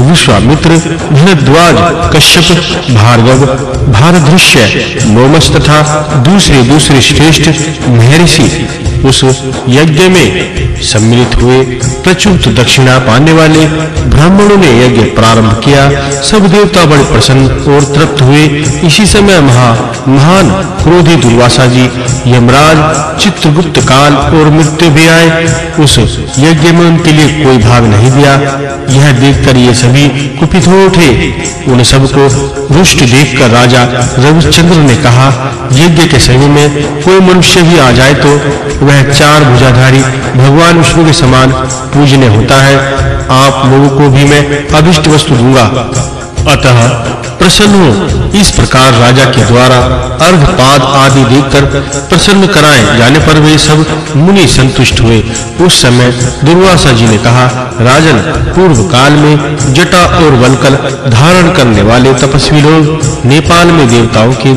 विश्वामित्र भरद्वाज कश्यप भार्गव भारदृश्य मोमस तथा दूसरे दूसरे श्रेष्ठ महर्षि उस यज्ञ में सम्मिलित हुए। प्रचुर दक्षिणा पाने वाले ब्राह्मणों ने यज्ञ प्रारंभ किया। सब देवता बड़े प्रसन्न और तृप्त हुए। इसी समय महा, महान क्रोधी दुर्वासा जी, यमराज, चित्रगुप्त काल और मृत्यु भी आए। उस यज्ञ में उनके लिए कोई भाग नहीं दिया। यह देखकर ये सभी कुपित हो उठे। उन सबको रुष्ट देखकर राजा रविचंद्र ने कहा, यज्ञ के समय में कोई मनुष्य भी आ जाए तो वह चार भुजाधारी भगवान विष्णु के समान पूजने होता है, आप लोगों को भी मैं अभिष्ट वस्तु दूँगा। अतः प्रसन्न हो। इस प्रकार राजा के द्वारा अर्घपाद आदि देकर प्रसन्न कराए जाने पर वे सब मुनि संतुष्ट हुए। उस समय दुर्वासा जी ने कहा, राजन, पूर्व काल में जटा और वलकल धारण करने वाले तपस्वी लोग नेपाल में देवताओं के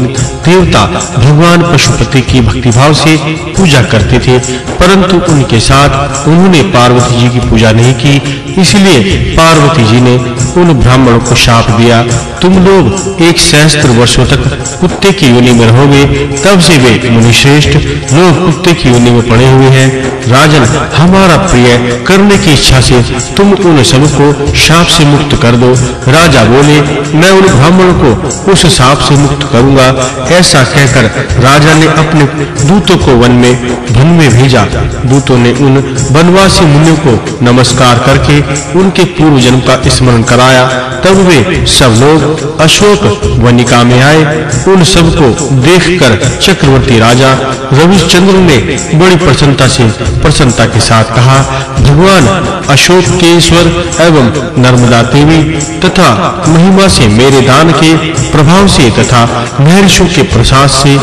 देवता भगवान पशुपति की भक्तिभाव से पूजा करते थे, परंतु उनके साथ उन्होंने पार्वती जी की पूजा नहीं की। इसलिए पार्वती जी ने उन ब्राह्मणों को शाप दिया। तुम लोग एक सहस्त्र वर्षों तक कुत्ते की योनि में रहोगे, तब से वे मुनिश्रेष्ठ, लोग कुत्ते की योनि में पड़े हुए हैं। राजन, हमारा प्रिय, करने की इच्छा से तुम उन सबको शाप से मुक्त कर दो। राजा बोले, मैं उन ब्राह्मणों को उस शाप से मुक्त करूँगा। ऐसा कहकर राजा ने अपने दूतों को वन में वन में भेजा। दूतों ने उन वनवासी मुनियों को नमस्कार करके उनके पूर्व जन्म का स्मरण कराया। तब वे सब लोग अशोक वनिका में आए। उन सब सबको देखकर चक्रवर्ती राजा रविचंद्र ने बड़ी प्रसन्नता से प्रसन्नता के साथ कहा, भगवान अशोक के ईश्वर एवं नर्मदा देवी तथा महिमा से मेरे दान के प्रभाव से तथा महर्षियों के प्रसाद से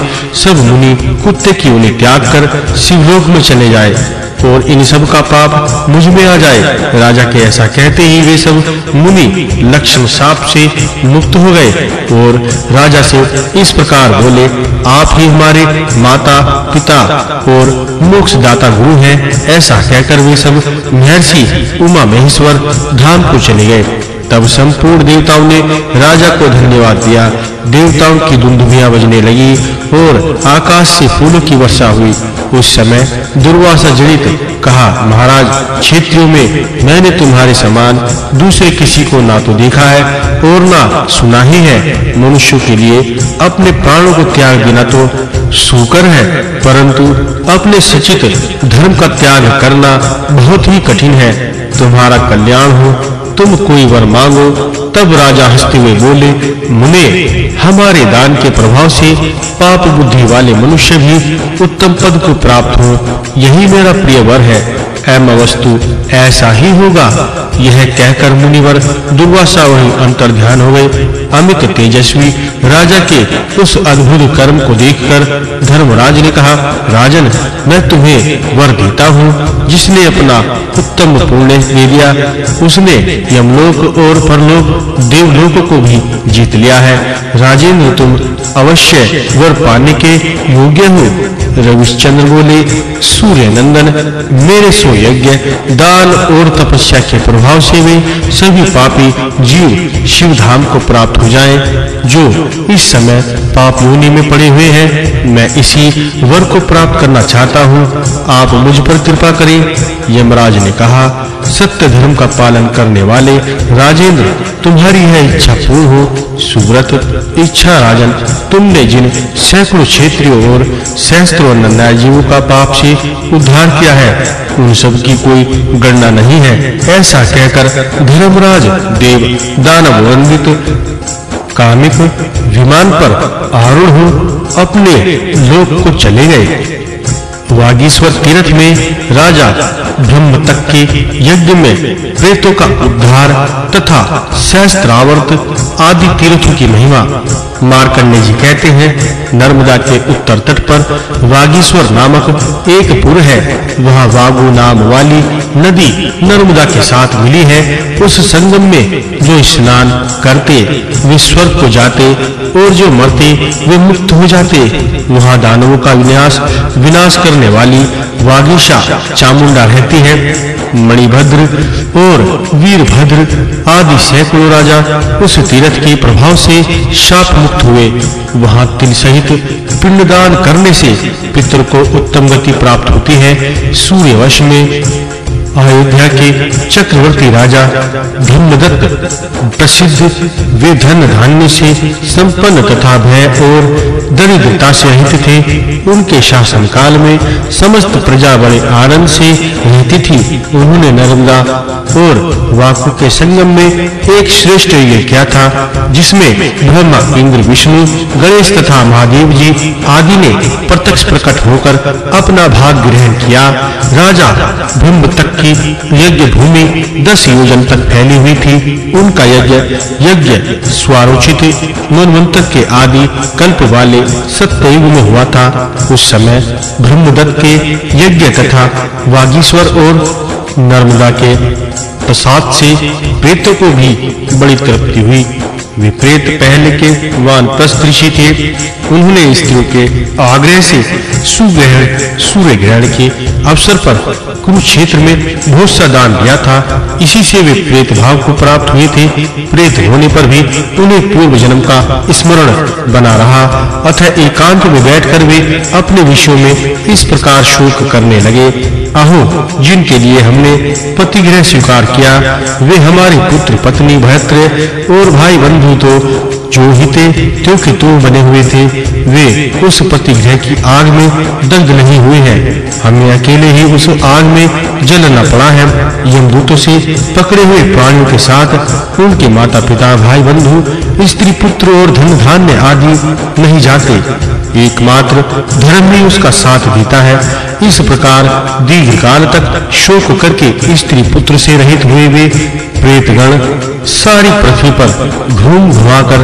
सब मुनि कुत्ते की उन्हें त्याग कर शिवलोक में चले जाए। और इन सब का पाप मुझमें आ जाए। राजा के ऐसा कहते ही वे सब मुनि लक्ष्मण साप से मुक्त हो गए और राजा से इस प्रकार बोले, आप ही हमारे माता, पिता और मोक्ष दाता गुरु हैं, ऐसा कहकर वे सब महर्षि उमा महेश्वर धाम को चले गए। तब संपूर्ण देवताओं ने राजा को धन्यवाद दिया। देवताओं की दुंदुभियाँ बजने लगी और आकाश से फूलों की वर्षा हुई। उस समय दुर्वासा जड़ित कहा, महाराज क्षेत्रों में मैंने तुम्हारे समान दूसरे किसी को ना तो देखा है और ना सुना ही है। मनुष्य के लिए अपने प्राणों को त्याग देना तो सुकर है, परंतु अपने सचित धर्म का त्याग करना बहुत ही कठिन है। तुम्हारा कल्याण हो तुम कोई वर मांगो, तब राजा हँसते हुए बोले, मुने, हमारे दान के प्रभाव से पाप बुद्धि वाले मनुष्य भी उत्तम पद को प्राप्त हो, यही मेरा प्रिय वर है। एम वस्तु ऐसा ही होगा। यह कहकर मुनिवर दुर्वासा वही अंतर ध्यान हो गए। अमित तेजस्वी, राजा के उस अद्भुत कर्म को देखकर धर्मराज ने कहा, राजन, मैं तुम्हें वर देता हूँ। जिसने अपना उत्तम पुण्य दे दिया, उसने यमलोक और परलोक, देवलोक को भी जीत लिया है। राजेंद्र, तुम अवश्य वर पाने के योग्य हो। रविश्चंद्र बोले सूर्य नंदन मेरे सो यज्ञ दान और तपस्या के प्रभाव से वे सभी पापी जीव शिव धाम को प्राप्त हो जाएँ, जो इस समय पाप योनि में पड़े हुए हैं। मैं इसी वर को प्राप्त करना चाहता हूँ। आप मुझ पर कृपा करें। यमराज ने कहा, सत्य धर्म का पालन करने वाले राजेंद्र, तुम्हारी यह इच्छा पूर्ण हो सुव्रत, इच्छा राजन, तुमने जिन सैकड़ों क्षेत्रियों और सहस्त्रों नन्या जीवों का पाप से उद्धार किया है, उन सब की कोई गणना नहीं है। ऐसा कहकर धर्मराज, देव, दानव, वंदित, कामिक, विमान पर आरूढ़ हो अपने लोक को चले गए। वागीश्वर तीर्थ में राजा ब्रह्म तक के यज्ञ में प्रेतों का उद्धार तथा सहस्त्रावर्त आदि तीर्थों की महिमा मार्कंडे जी कहते हैं, नर्मदा के उत्तर तट पर वागीश्वर नामक एक पुर है। वहाँ वागु नाम वाली नदी नर्मदा के साथ मिली है। उस संगम में जो स्नान करते, वे स्वर्ग को जाते और जो मरते, वे मुक्त हो जाते। वहाँ दानवों का विनाश विनाश करने वाली वागीशा चामुंडा रहती है, मणिभद्र और वीरभद्र आदि सैकड़ों राजा उस तीर्थ के प्रभाव से शाप मुक्त हुए। वहाँ तिल सहित पिंडदान करने से पितर को उत्तम गति प्राप्त होती है। सूर्यवश में अयोध्या के चक्रवर्ती राजा धर्मदत्त प्रसिद्ध वे धन धान्य से संपन्न तथा भय और दरिद्रता से रहित थे। उनके शासन काल में समस्त प्रजा बड़े आनंद से रहती थी। उन्होंने नर्मदा और वाकु के संगम में एक श्रेष्ठ यज्ञ किया था, जिसमें ब्रह्मा, इंद्र, विष्णु, गणेश तथा महादेव जी आदि ने प्रत्यक्ष प्रकट होकर अपना भाग ग्रहण किया। राजा ब्रह्म तक की यज्ञ भूमि दस योजन तक फैली हुई थी। उनका यज्ञ यज्ञ स्वारोचित मनवंतर के आदि कल्प वाले सत्ययुग में हुआ था। उस समय ब्रह्मदत्त के यज्ञ तथा वागीश्वर और नर्मदा के प्रसाद से प्रेतों को भी बड़ी तृप्ति हुई। वे प्रेत पहले के वानप्रस्थ ऋषि थे। उन्होंने स्त्रियों के आग्रह से सुग्रहण सूर्य ग्रहण के अवसर पर कुरुक्षेत्र में बहुत सा दान दिया था। इसी से वे प्रेत भाव को प्राप्त हुए थे। प्रेत होने पर भी उन्हें पूर्व जन्म का स्मरण बना रहा। अतः एकांत में बैठकर वे अपने विषयों में इस प्रकार शोक करने लगे। अहो जिनके लिए हमने पतिग्रह स्वीकार किया, वे हमारे पुत्र, पत्नी भयत्र और भाई बंधु तो जो ही थे त्यों के त्यों बने हुए थे, वे उस पतिग्रह की आग में दग्ध नहीं हुए हैं। हमें अकेले ही उस आग में जलना पड़ा है। यमदूतों से पकड़े हुए प्राणियों के साथ उनके माता पिता भाई बंधु स्त्री, पुत्र और धन धान्य आदि नहीं जाते। एकमात्र धर्म ही उसका साथ देता है। इस प्रकार दीर्घ काल तक शोक करके स्त्री पुत्र से रहित हुए वे प्रेतगण सारी पृथ्वी पर घूम घुमाकर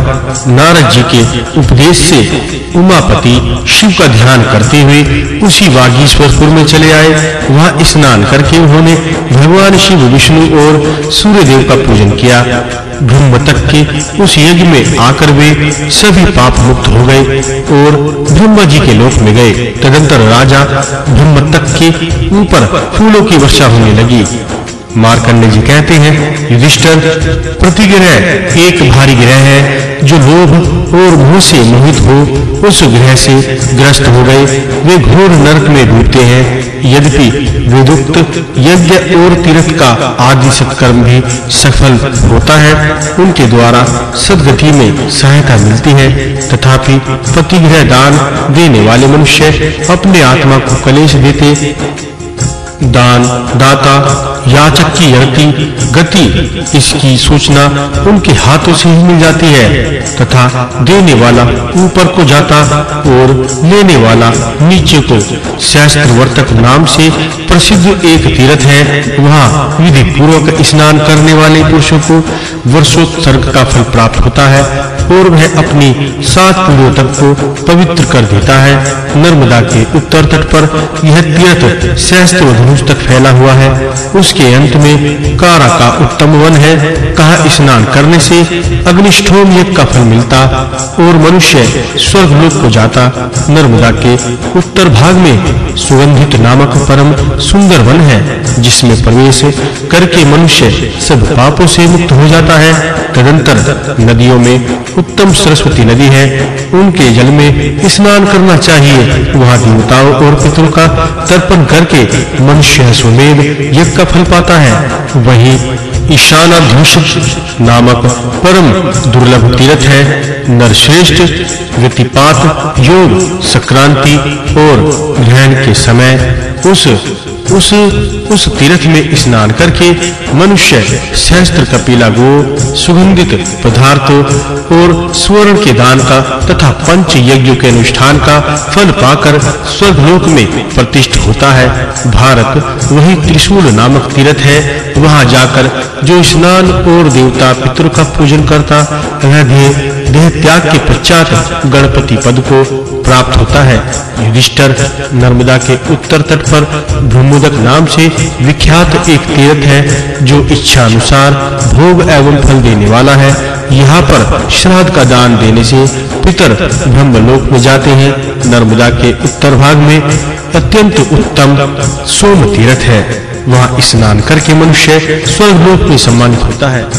नारद जी के उपदेश से उमापति शिव का ध्यान करते हुए उसी वागीश्वरपुर में चले आए। वहाँ स्नान करके उन्होंने भगवान शिव, विष्णु और सूर्य देव का पूजन किया। ब्रह्म तक के उस यज्ञ में आकर वे सभी पाप मुक्त हो गए और ब्रह्मा जी के लोक में गए। तदंतर राजा ब्रह्म तक के ऊपर फूलों की वर्षा होने लगी। मार्कंडे जी कहते हैं, युधिष्ठिर प्रतिग्रह एक भारी ग्रह है, जो लोभ और मोह से मोहित हो, उस ग्रह से ग्रस्त हो गए। वे घोर नरक में डूबते हैं। यद्यपि विदुक्त, यज्ञ और तीर्थ का आदि सत्कर्म भी सफल होता है, उनके द्वारा सदगति में सहायता मिलती है। तथापि प्रतिग्रह दान देने वाले मनुष्य अपने आत्मा को कलेश देते, दान दाता याचक की यति गति, इसकी सूचना उनके हाथों से ही मिल जाती है तथा देने वाला ऊपर को जाता और लेने वाला नीचे को। शास्त्र वर्तक नाम से प्रसिद्ध एक तीर्थ है, वहाँ विधि पूर्वक स्नान करने वाले पुरुषों को वर्षोत्सर्ग का फल प्राप्त होता है और वह अपनी सात पीढ़ियों तक को पवित्र कर देता है। नर्मदा के उत्तर तट पर यह तीर्थ सहस्त्र धनुष तक फैला हुआ है। उसके अंत में कारा का उत्तम वन है, कहा स्नान करने से अग्निष्ठोम यज्ञ का फल मिलता और मनुष्य स्वर्ग लोक को जाता। नर्मदा के उत्तर भाग में सुगंधित नामक परम सुंदर वन है, जिसमें प्रवेश करके मनुष्य सब पापों से मुक्त हो जाता है। तदंतर नदियों में उत्तम सरस्वती नदी है, उनके जल में स्नान करना चाहिए। वहाँ देवताओं और पितरों का तर्पण करके मनुष्य सुमेध यज्ञ का फल पाता है। वही ईशानाधूषित नामक परम दुर्लभ तीर्थ है, नरश्रेष्ठ व्यतिपात योग, संक्रांति और ग्रहण के समय उस उस उस तीर्थ में स्नान करके मनुष्य सहस्त्र कपिला गो सुगंधित पदार्थों और स्वर्ण के दान का तथा पंच यज्ञों के अनुष्ठान का फल पाकर स्वर्गलोक में प्रतिष्ठित होता है। भारत, वही त्रिशूल नामक तीर्थ है, वहाँ जाकर जो स्नान और देवता पितरों का पूजन करता, वह देह त्याग के पश्चात गणपति पद को प्राप्त होता है। युधिष्ठिर नर्मदा के उत्तर तट पर ब्रह्मोदक नाम से विख्यात एक तीर्थ है, जो इच्छा अनुसार भोग एवं फल देने वाला है। यहाँ पर श्राद्ध का दान देने से पितर ब्रह्मलोक में जाते हैं। नर्मदा के उत्तर भाग में अत्यंत उत्तम सोम तीर्थ है। वहाँ स्नान करके मनुष्य स्वर्गलोक में सम्मानित होता है।